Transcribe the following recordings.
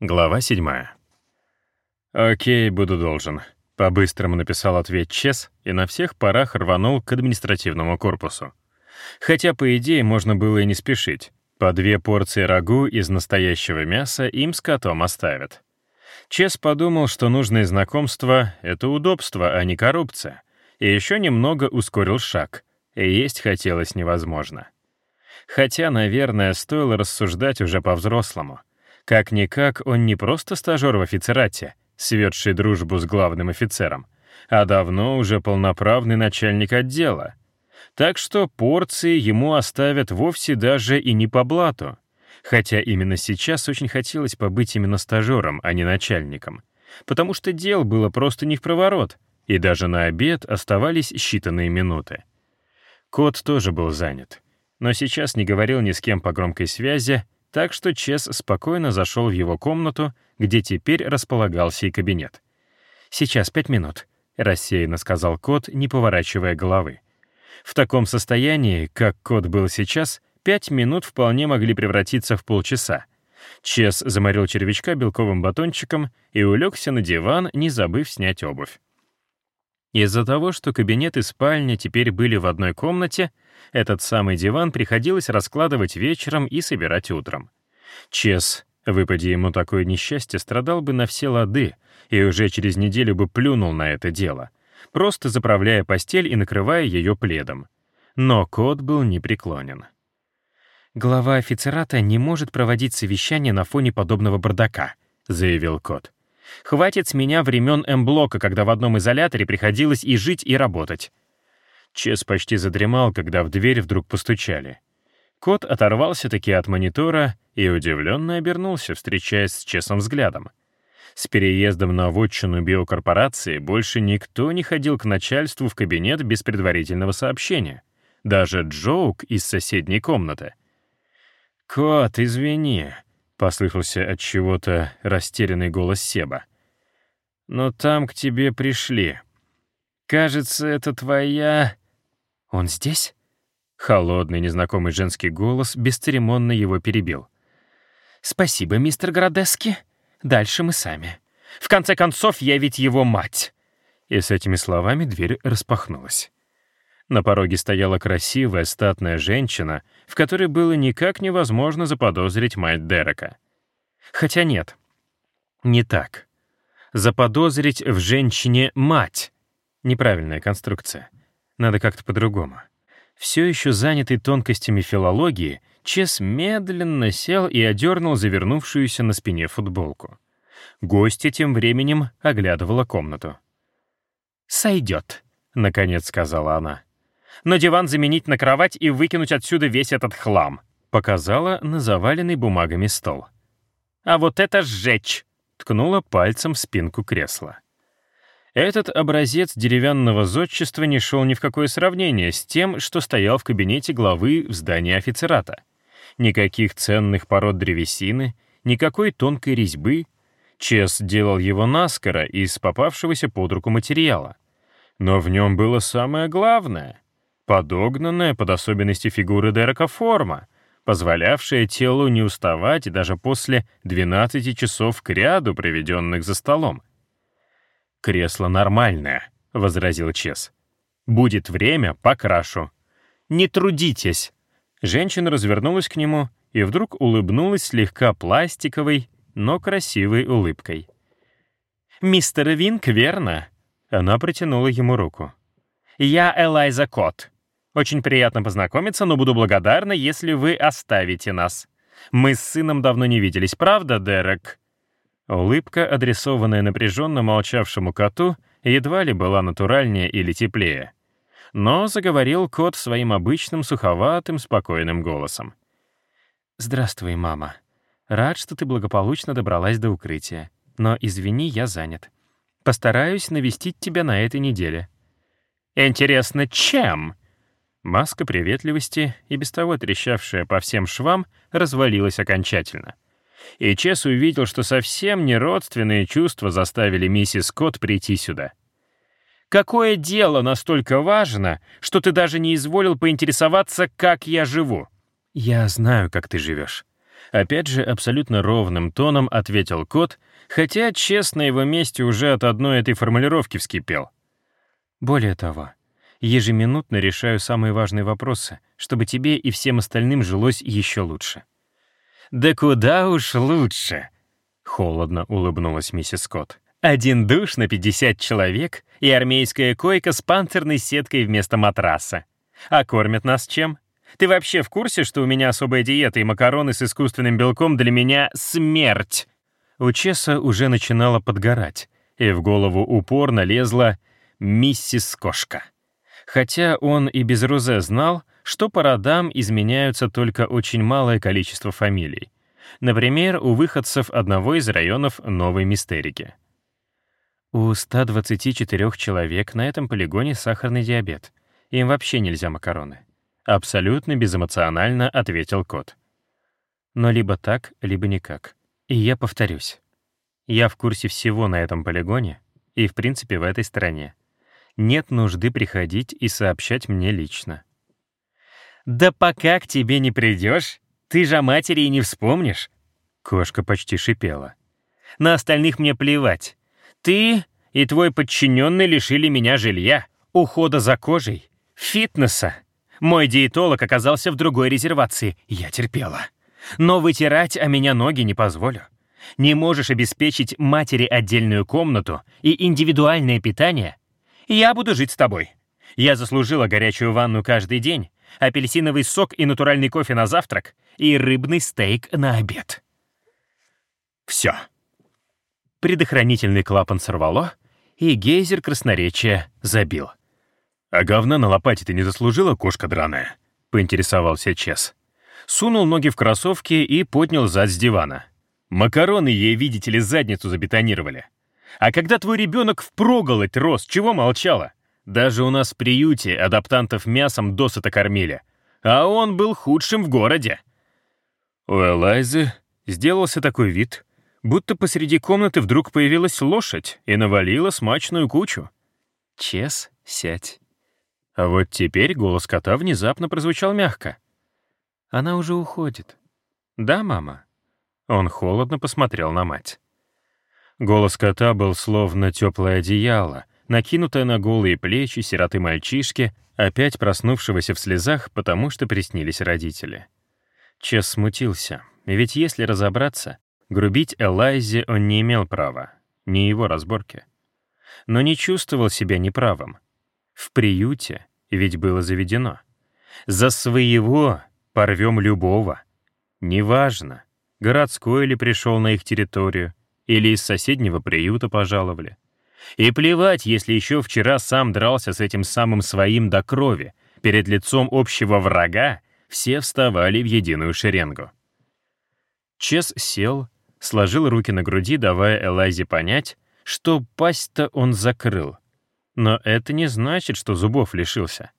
Глава 7. «Окей, буду должен», — по-быстрому написал ответ Чес и на всех парах рванул к административному корпусу. Хотя, по идее, можно было и не спешить. По две порции рагу из настоящего мяса им с котом оставят. Чес подумал, что нужное знакомство — это удобство, а не коррупция, и еще немного ускорил шаг, и есть хотелось невозможно. Хотя, наверное, стоило рассуждать уже по-взрослому — как-никак, он не просто стажер в офицерате, светший дружбу с главным офицером, а давно уже полноправный начальник отдела. Так что порции ему оставят вовсе даже и не по блату. Хотя именно сейчас очень хотелось побыть именно стажером, а не начальником. Потому что дел было просто не в проворот, и даже на обед оставались считанные минуты. Кот тоже был занят, но сейчас не говорил ни с кем по громкой связи, так что Чес спокойно зашел в его комнату, где теперь располагался и кабинет. «Сейчас пять минут», — рассеянно сказал кот, не поворачивая головы. В таком состоянии, как кот был сейчас, пять минут вполне могли превратиться в полчаса. Чес заморил червячка белковым батончиком и улегся на диван, не забыв снять обувь. Из-за того, что кабинет и спальня теперь были в одной комнате, этот самый диван приходилось раскладывать вечером и собирать утром. Чес, выпади ему такое несчастье, страдал бы на все лады и уже через неделю бы плюнул на это дело, просто заправляя постель и накрывая ее пледом. Но кот был непреклонен. «Глава офицерата не может проводить совещание на фоне подобного бардака», — заявил кот. Хватит с меня времен М-блока, когда в одном изоляторе приходилось и жить, и работать. Чес почти задремал, когда в дверь вдруг постучали. Кот оторвался-таки от монитора и удивленно обернулся, встречаясь с Чесом взглядом. С переездом на вотчину биокорпорации больше никто не ходил к начальству в кабинет без предварительного сообщения. Даже Джоук из соседней комнаты. «Кот, извини», — послышался от чего-то растерянный голос Себа. «Но там к тебе пришли. Кажется, это твоя...» «Он здесь?» Холодный, незнакомый женский голос бесцеремонно его перебил. «Спасибо, мистер Градески. Дальше мы сами. В конце концов, я ведь его мать». И с этими словами дверь распахнулась. На пороге стояла красивая, статная женщина, в которой было никак невозможно заподозрить мать Дерека. Хотя нет, не так. Заподозрить в женщине мать — неправильная конструкция. Надо как-то по-другому. Все еще занятый тонкостями филологии, Чес медленно сел и одернул завернувшуюся на спине футболку. Гостья тем временем оглядывала комнату. «Сойдет», — наконец сказала она но диван заменить на кровать и выкинуть отсюда весь этот хлам», — показала на заваленный бумагами стол. «А вот это сжечь!» — ткнула пальцем в спинку кресла. Этот образец деревянного зодчества не шел ни в какое сравнение с тем, что стоял в кабинете главы в здании офицерата. Никаких ценных пород древесины, никакой тонкой резьбы. Чес делал его наскоро из попавшегося под руку материала. Но в нем было самое главное — подогнанная под особенности фигуры Дерека форма, позволявшая телу не уставать даже после 12 часов кряду, проведенных за столом. «Кресло нормальное», — возразил Чес. «Будет время, покрашу». «Не трудитесь!» Женщина развернулась к нему и вдруг улыбнулась слегка пластиковой, но красивой улыбкой. «Мистер Винк, верно?» Она протянула ему руку. «Я Элайза Кот. Очень приятно познакомиться, но буду благодарна, если вы оставите нас. Мы с сыном давно не виделись, правда, Дерек?» Улыбка, адресованная напряженно молчавшему коту, едва ли была натуральнее или теплее. Но заговорил кот своим обычным суховатым, спокойным голосом. «Здравствуй, мама. Рад, что ты благополучно добралась до укрытия. Но, извини, я занят. Постараюсь навестить тебя на этой неделе». «Интересно, чем?» Маска приветливости, и без того трещавшая по всем швам, развалилась окончательно. И Чес увидел, что совсем не родственные чувства заставили миссис Скотт прийти сюда. «Какое дело настолько важно, что ты даже не изволил поинтересоваться, как я живу?» «Я знаю, как ты живешь. Опять же, абсолютно ровным тоном ответил кот, хотя, честно, его месте уже от одной этой формулировки вскипел. Более того, ежеминутно решаю самые важные вопросы, чтобы тебе и всем остальным жилось еще лучше. «Да куда уж лучше!» — холодно улыбнулась миссис Скотт. «Один душ на 50 человек и армейская койка с панцирной сеткой вместо матраса. А кормят нас чем? Ты вообще в курсе, что у меня особая диета и макароны с искусственным белком для меня — смерть?» У Чеса уже начинало подгорать, и в голову упорно лезла «миссис Кошка». Хотя он и без Рузе знал, что по родам изменяются только очень малое количество фамилий. Например, у выходцев одного из районов Новой Мистерики. У 124 человек на этом полигоне сахарный диабет. Им вообще нельзя макароны. Абсолютно безэмоционально ответил кот. Но либо так, либо никак. И я повторюсь. Я в курсе всего на этом полигоне и, в принципе, в этой стране. Нет нужды приходить и сообщать мне лично. «Да пока к тебе не придешь, ты же о матери и не вспомнишь!» Кошка почти шипела. «На остальных мне плевать. Ты и твой подчиненный лишили меня жилья, ухода за кожей, фитнеса. Мой диетолог оказался в другой резервации, я терпела. Но вытирать о меня ноги не позволю. Не можешь обеспечить матери отдельную комнату и индивидуальное питание? Я буду жить с тобой. Я заслужила горячую ванну каждый день, апельсиновый сок и натуральный кофе на завтрак и рыбный стейк на обед. Все. Предохранительный клапан сорвало, и гейзер красноречия забил. «А говна на лопате ты не заслужила, кошка драная?» — поинтересовался Чес. Сунул ноги в кроссовки и поднял зад с дивана. «Макароны ей, видите ли, задницу забетонировали. А когда твой ребенок впроголодь рос, чего молчала? Даже у нас в приюте адаптантов мясом досыта кормили. А он был худшим в городе». У Элайзы сделался такой вид, будто посреди комнаты вдруг появилась лошадь и навалила смачную кучу. «Чес, сядь». А вот теперь голос кота внезапно прозвучал мягко. «Она уже уходит». «Да, мама?» Он холодно посмотрел на мать. Голос кота был словно теплое одеяло, накинутое на голые плечи сироты мальчишки, опять проснувшегося в слезах, потому что приснились родители. Чес смутился, ведь если разобраться, грубить Элайзе он не имел права, не его разборки. Но не чувствовал себя неправым. В приюте ведь было заведено. За своего порвем любого. Неважно, городской ли пришел на их территорию, или из соседнего приюта пожаловали. И плевать, если еще вчера сам дрался с этим самым своим до крови, перед лицом общего врага все вставали в единую шеренгу. Чес сел, сложил руки на груди, давая Элайзе понять, что пасть-то он закрыл, но это не значит, что зубов лишился.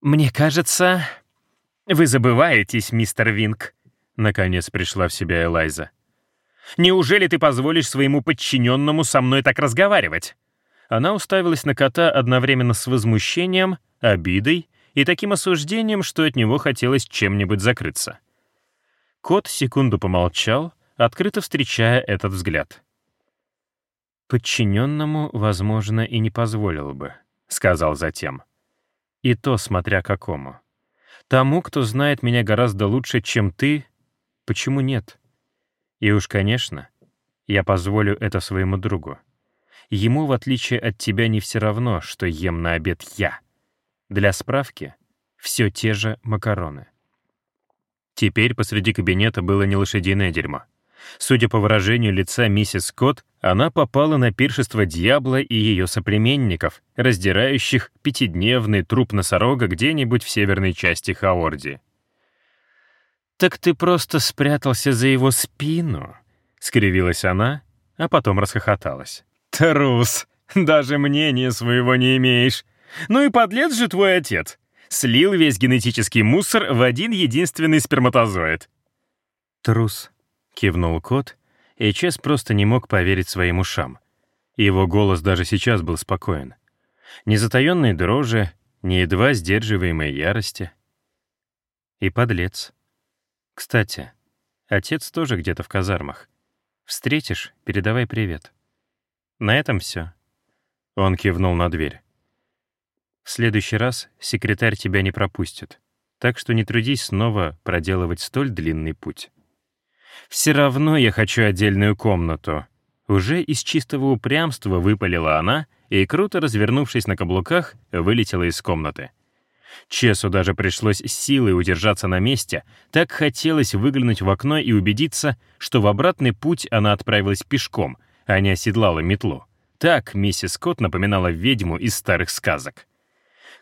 «Мне кажется, вы забываетесь, мистер Винг», — наконец пришла в себя Элайза. «Неужели ты позволишь своему подчиненному со мной так разговаривать?» Она уставилась на кота одновременно с возмущением, обидой и таким осуждением, что от него хотелось чем-нибудь закрыться. Кот секунду помолчал, открыто встречая этот взгляд. «Подчиненному, возможно, и не позволил бы», — сказал затем. «И то, смотря какому. Тому, кто знает меня гораздо лучше, чем ты, почему нет? И уж, конечно, я позволю это своему другу. Ему, в отличие от тебя, не все равно, что ем на обед я. Для справки, все те же макароны». Теперь посреди кабинета было не лошадиное дерьмо. Судя по выражению лица миссис Скотт, она попала на пиршество дьявола и ее соплеменников, раздирающих пятидневный труп носорога где-нибудь в северной части Хаорди. «Так ты просто спрятался за его спину», — скривилась она, а потом расхохоталась. «Трус! Даже мнения своего не имеешь! Ну и подлец же твой отец! Слил весь генетический мусор в один единственный сперматозоид!» «Трус», — кивнул кот, и Чес просто не мог поверить своим ушам. Его голос даже сейчас был спокоен. Ни затаённой дрожи, ни едва сдерживаемой ярости. И подлец. Кстати, отец тоже где-то в казармах. Встретишь, передавай привет. На этом все. Он кивнул на дверь. В следующий раз секретарь тебя не пропустит, так что не трудись снова проделывать столь длинный путь. Все равно я хочу отдельную комнату. Уже из чистого упрямства выпалила она и, круто развернувшись на каблуках, вылетела из комнаты. Чесу даже пришлось силой удержаться на месте, так хотелось выглянуть в окно и убедиться, что в обратный путь она отправилась пешком, а не оседлала метлу. Так миссис Кот напоминала ведьму из старых сказок.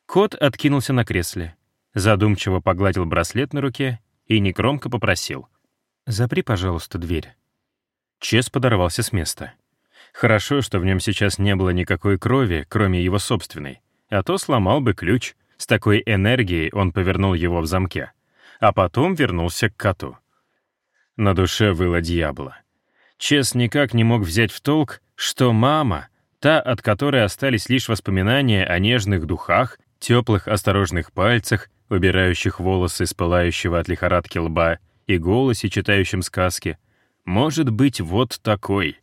Кот откинулся на кресле, задумчиво погладил браслет на руке и негромко попросил. «Запри, пожалуйста, дверь». Чес подорвался с места. Хорошо, что в нем сейчас не было никакой крови, кроме его собственной, а то сломал бы ключ — с такой энергией он повернул его в замке, а потом вернулся к коту. На душе выла дьявола. Чес никак не мог взять в толк, что мама, та, от которой остались лишь воспоминания о нежных духах, теплых осторожных пальцах, убирающих волосы с пылающего от лихорадки лба и голосе, читающем сказки, может быть вот такой.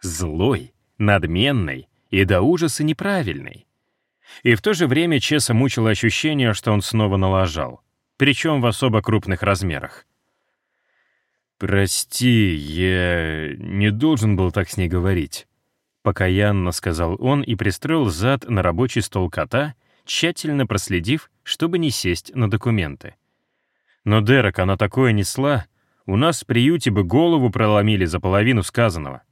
Злой, надменный и до ужаса неправильный. И в то же время Чеса мучило ощущение, что он снова налажал, причем в особо крупных размерах. «Прости, я не должен был так с ней говорить», — покаянно сказал он и пристроил зад на рабочий стол кота, тщательно проследив, чтобы не сесть на документы. «Но, Дерек, она такое несла, у нас в приюте бы голову проломили за половину сказанного».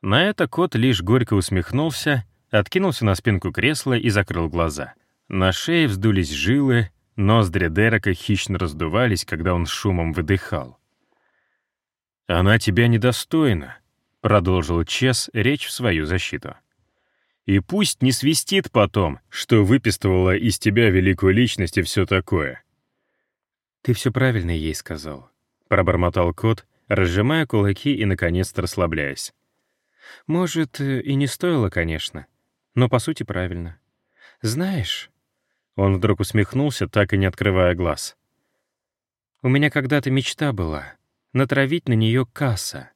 На это кот лишь горько усмехнулся откинулся на спинку кресла и закрыл глаза. На шее вздулись жилы, ноздри Дерека хищно раздувались, когда он шумом выдыхал. «Она тебя недостойна», — продолжил Чес речь в свою защиту. «И пусть не свистит потом, что выпистывала из тебя великую личность и все такое». «Ты все правильно ей сказал», — пробормотал кот, разжимая кулаки и, наконец-то, расслабляясь. «Может, и не стоило, конечно но по сути правильно. Знаешь, он вдруг усмехнулся, так и не открывая глаз. У меня когда-то мечта была — натравить на нее касса.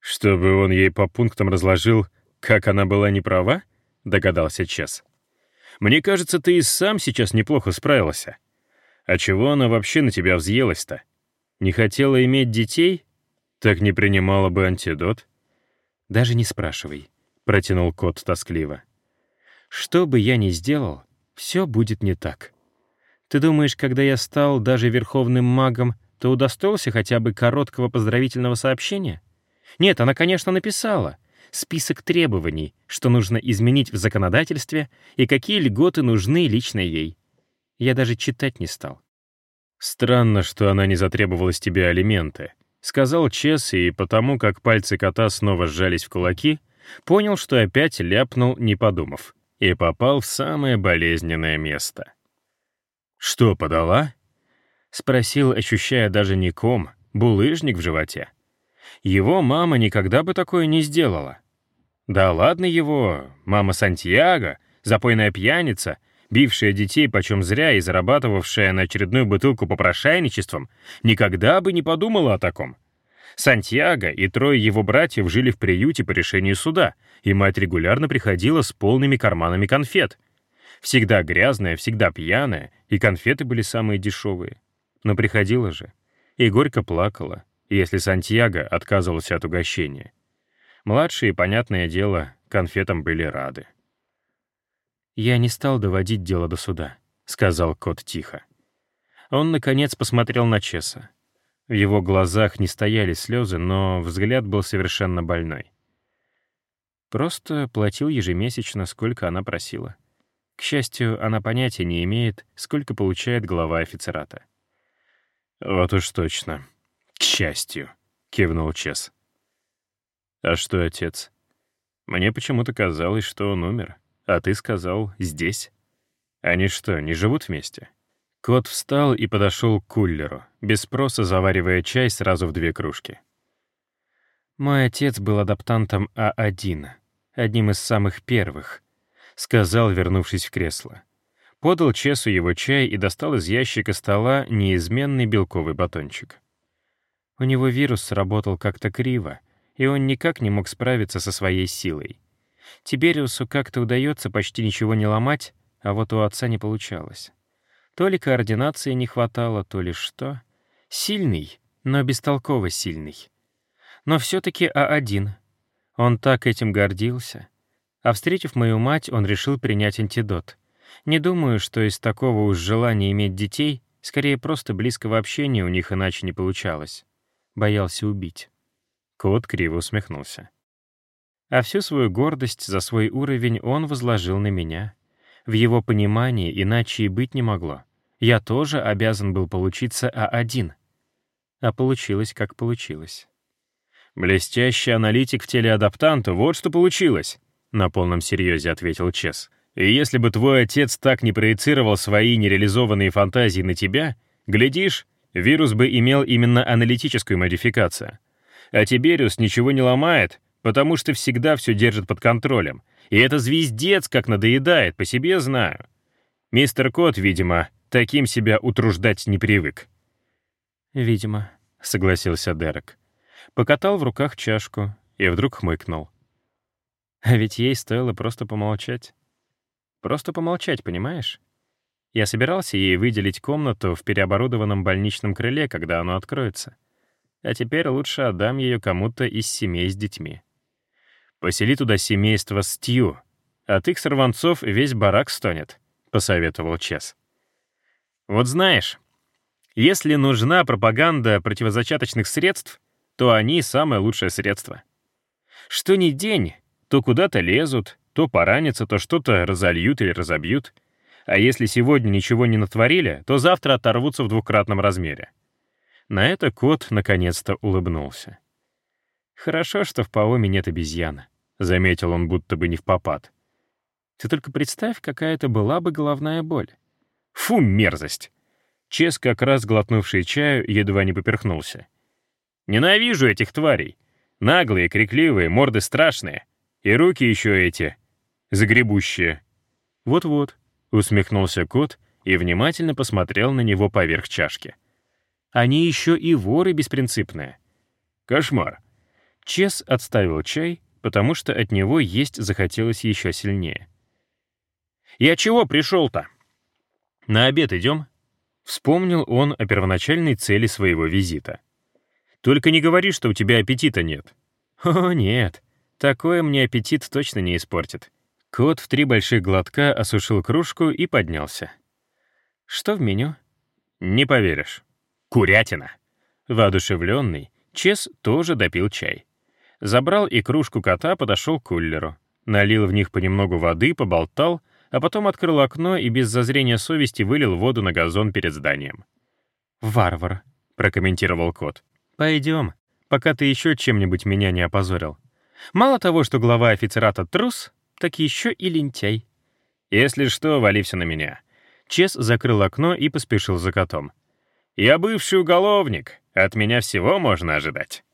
Чтобы он ей по пунктам разложил, как она была не права, догадался Чес. Мне кажется, ты и сам сейчас неплохо справился. А чего она вообще на тебя взъелась-то? Не хотела иметь детей? Так не принимала бы антидот? Даже не спрашивай. — протянул кот тоскливо. «Что бы я ни сделал, все будет не так. Ты думаешь, когда я стал даже верховным магом, то удостоился хотя бы короткого поздравительного сообщения? Нет, она, конечно, написала. Список требований, что нужно изменить в законодательстве и какие льготы нужны лично ей. Я даже читать не стал. «Странно, что она не затребовала с тебя алименты», — сказал Чес, и потому как пальцы кота снова сжались в кулаки — Понял, что опять ляпнул, не подумав, и попал в самое болезненное место. «Что, подала?» — спросил, ощущая даже не ком, булыжник в животе. Его мама никогда бы такое не сделала. Да ладно его, мама Сантьяго, запойная пьяница, бившая детей почем зря и зарабатывавшая на очередную бутылку попрошайничеством, никогда бы не подумала о таком. Сантьяго и трое его братьев жили в приюте по решению суда, и мать регулярно приходила с полными карманами конфет. Всегда грязная, всегда пьяная, и конфеты были самые дешевые. Но приходила же. И горько плакала, если Сантьяго отказывался от угощения. Младшие, понятное дело, конфетам были рады. «Я не стал доводить дело до суда», — сказал кот тихо. Он, наконец, посмотрел на Чеса. В его глазах не стояли слезы, но взгляд был совершенно больной. Просто платил ежемесячно, сколько она просила. К счастью, она понятия не имеет, сколько получает глава офицерата. «Вот уж точно. К счастью», — кивнул Чес. «А что, отец? Мне почему-то казалось, что он умер, а ты сказал «здесь». Они что, не живут вместе?» Кот встал и подошел к кулеру, без спроса заваривая чай сразу в две кружки. «Мой отец был адаптантом А1, одним из самых первых», — сказал, вернувшись в кресло. Подал Чесу его чай и достал из ящика стола неизменный белковый батончик. У него вирус сработал как-то криво, и он никак не мог справиться со своей силой. Тибериусу как-то удается почти ничего не ломать, а вот у отца не получалось. То ли координации не хватало, то ли что. Сильный, но бестолково сильный. Но все-таки А1. Он так этим гордился. А встретив мою мать, он решил принять антидот. Не думаю, что из такого уж желания иметь детей, скорее просто близкого общения у них иначе не получалось. Боялся убить. Кот криво усмехнулся. А всю свою гордость за свой уровень он возложил на меня. В его понимании иначе и быть не могло. Я тоже обязан был получиться А1. А получилось, как получилось. «Блестящий аналитик в телеадаптанту, вот что получилось», — на полном серьезе ответил Чес. «И если бы твой отец так не проецировал свои нереализованные фантазии на тебя, глядишь, вирус бы имел именно аналитическую модификацию. А Тибериус ничего не ломает, потому что всегда все держит под контролем. И это звездец как надоедает, по себе знаю. Мистер Кот, видимо, таким себя утруждать не привык. «Видимо», — согласился Дерек. Покатал в руках чашку и вдруг хмыкнул. А ведь ей стоило просто помолчать. Просто помолчать, понимаешь? Я собирался ей выделить комнату в переоборудованном больничном крыле, когда оно откроется. А теперь лучше отдам ее кому-то из семей с детьми. Посели туда семейство Стью. От их сорванцов весь барак стонет, — посоветовал Чес. Вот знаешь, если нужна пропаганда противозачаточных средств, то они — самое лучшее средство. Что ни день, то куда-то лезут, то поранятся, то что-то разольют или разобьют. А если сегодня ничего не натворили, то завтра оторвутся в двукратном размере. На это кот наконец-то улыбнулся. «Хорошо, что в Паоме нет обезьяны», — заметил он будто бы не в попад. «Ты только представь, какая это была бы головная боль». «Фу, мерзость!» Чес, как раз глотнувший чаю, едва не поперхнулся. «Ненавижу этих тварей. Наглые, крикливые, морды страшные. И руки еще эти, загребущие». «Вот-вот», — усмехнулся кот и внимательно посмотрел на него поверх чашки. «Они еще и воры беспринципные». «Кошмар». Чес отставил чай, потому что от него есть захотелось еще сильнее. «Я чего пришел-то?» «На обед идем?» Вспомнил он о первоначальной цели своего визита. «Только не говори, что у тебя аппетита нет». «О, нет, такое мне аппетит точно не испортит». Кот в три больших глотка осушил кружку и поднялся. «Что в меню?» «Не поверишь. Курятина». Воодушевленный, Чес тоже допил чай. Забрал и кружку кота, подошел к кулеру. Налил в них понемногу воды, поболтал — а потом открыл окно и без зазрения совести вылил воду на газон перед зданием. «Варвар», — прокомментировал кот. «Пойдем, пока ты еще чем-нибудь меня не опозорил. Мало того, что глава офицерата трус, так еще и лентяй». «Если что, вали все на меня». Чес закрыл окно и поспешил за котом. «Я бывший уголовник, от меня всего можно ожидать».